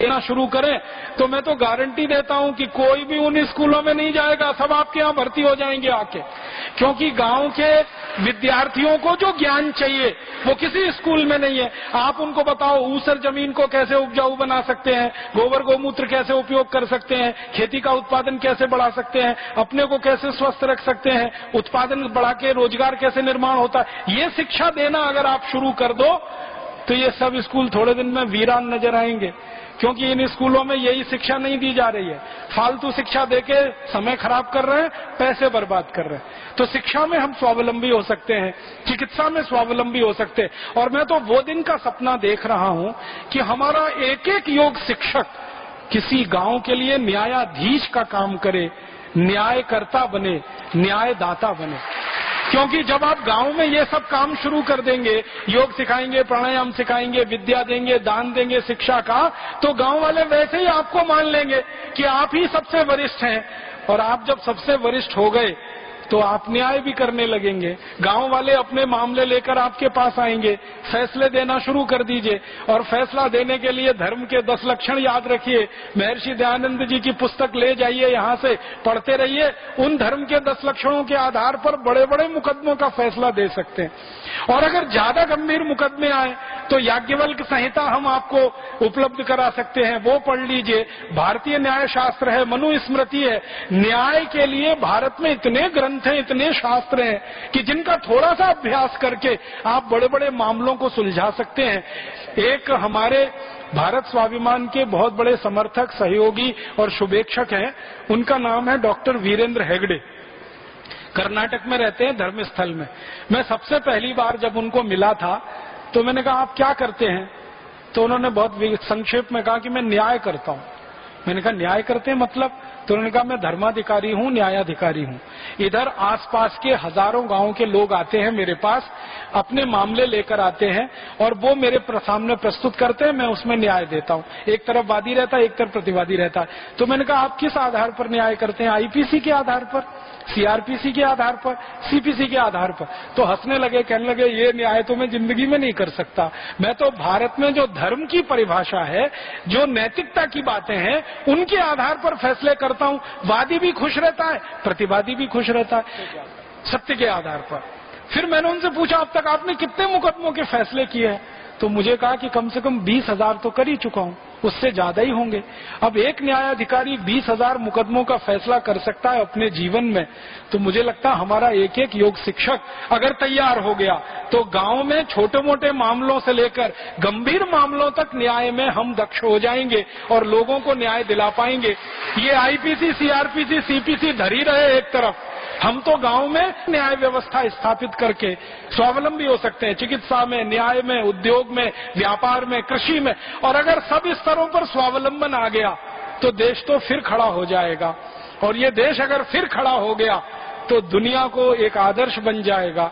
देना शुरू करें तो मैं तो गारंटी देता हूँ कि कोई भी उन स्कूलों में नहीं जाएगा, सब आपके यहाँ भर्ती हो जाएँगे आके। क्योंकि गाँव के विद्यार्थियों को जो ज्ञान चाहिए, वो किसी स्कूल में नहीं है। आप उनको बताओ, ऊसर ज़मीन को कैसे उपजाऊ बना सकते हैं, गोबर गोमूत्र कैसे उपयोग कर सकते हैं, खेती का उत्पादन कैसे बढ़ा सकते हैं, अपने को कैसे स्वस्थ रख सकते हैं, उत्पादन बढ़ा के रोज़गार कैसे निर्माण होता है, ये शिक्षा देना अगर आप शुरू कर दो तो ये सब स्कूल थोड़े दिन में वीरान नज़र आएँगे, क्योंकि इन स्कूलों में यही शिक्षा नहीं दी जा रही है। फालतू शिक्षा देके समय खराब कर रहे हैं, पैसे बर्बाद कर रहे हैं। तो शिक्षा में हम स्वावलंबी हो सकते हैं, चिकित्सा में स्वावलंबी हो सकते हैं। और मैं तो वो दिन का सपना देख रहा हूँ कि हमारा एक एक योग शिक्षक किसी गाँव के लिए न्यायाधीश का काम करे, न्यायकर्ता बने, न्यायदाता बने। क्योंकि जब आप गाँव में ये सब काम शुरू कर देंगे, योग सिखाएँगे, प्राणायाम सिखाएँगे, विद्या देंगे, दान देंगे, शिक्षा का तो गाँव वाले वैसे ही आपको मान लेंगे कि आप ही सबसे वरिष्ठ हैं। और आप जब सबसे वरिष्ठ हो गए तो आप न्याय भी करने लगेंगे। गाँव वाले अपने मामले लेकर आपके पास आएँगे। फैसले देना शुरू कर दीजिए। और फैसला देने के लिए धर्म के दस लक्षण याद रखिए। महर्षि दयानंद जी की पुस्तक ले जाइए यहाँ से, पढ़ते रहिए। उन धर्म के दस लक्षणों के आधार पर बड़े बड़े मुकदमों का फैसला दे सकते हैं। और अगर ज़्यादा गंभीर मुकदमे आए तो याज्ञवल्क संहिता हम आपको उपलब्ध करा सकते हैं। वो पढ़ लीजिए। भारतीय न्याय शास्त्र है, मनुस्मृति है। न्याय के लिए भारत में इतने ग्रंथ ग्रंथ हैं, इतने शास्त्र हैं कि जिनका थोड़ा सा अभ्यास करके आप बड़े बड़े मामलों को सुलझा सकते हैं। एक हमारे भारत स्वाभिमान के बहुत बड़े समर्थक, सहयोगी और शुभेक्षक हैं। उनका नाम है डॉक्टर वीरेंद्र हेगड़े। कर्नाटक में रहते हैं, धर्मस्थल में। मैं सबसे पहली बार जब उनको मिला था तो मैंने कहा, आप क्या करते हैं? तो उन्होंने बहुत संक्षेप में कहा कि मैं न्याय करता हूँ। मैंने कहा, न्याय करते हैं मतलब? तो उन्होंने कहा, मैं धर्माधिकारी हूँ, न्यायाधिकारी हूँ। इधर आसपास के हज़ारों गाँवों के लोग आते हैं मेरे पास अपने मामले लेकर आते हैं और वो मेरे सामने प्रस्तुत करते हैं, मैं उसमें न्याय देता हूँ। एक तरफ़ वादी रहता है, एक तरफ़ प्रतिवादी रहता है। तो मैंने कहा, आप किस आधार पर न्याय करते हैं? आईपीसी के आधार पर? सीआरपीसी के आधार पर? सीपीसी के आधार पर? तो हंसने लगे, कहने लगे, ये न्याय तो मैं ज़िंदगी में नहीं कर सकता। मैं तो भारत में जो धर्म की परिभाषा है, जो नैतिकता की बातें हैं, उनके आधार पर फैसले करता हूँ। वादी भी खुश रहता है, प्रतिवादी भी खुश रहता है। सत्य के आधार पर। फिर मैंने उनसे पूछा, अब तक आपने कितने मुकदमों के फैसले किए हैं? तो मुझे कहा कि कम से कम बीस हज़ार तो कर ही चुका हूँ, उससे ज़्यादा ही होंगे। अब एक न्यायाधिकारी बीस हज़ार मुकदमों का फैसला कर सकता है अपने जीवन में तो मुझे लगता है हमारा एक एक योग शिक्षक अगर तैयार हो गया तो गाँव में छोटे मोटे मामलों से लेकर गंभीर मामलों तक न्याय में हम दक्ष हो जाएँगे और लोगों को न्याय दिला पाएँगे। ये आईपीसी, सीआरपीसी, सीपीसी धरी रहे एक तरफ़। हम तो गाँव में न्याय व्यवस्था स्थापित करके स्वावलंबी हो सकते हैं। चिकित्सा में, न्याय में, उद्योग में, व्यापार में, कृषि में। और अगर सब स्तरों पर स्वावलंबन आ गया तो देश तो फिर खड़ा हो जाएगा। और ये देश अगर फिर खड़ा हो गया तो दुनिया को एक आदर्श बन जाएगा।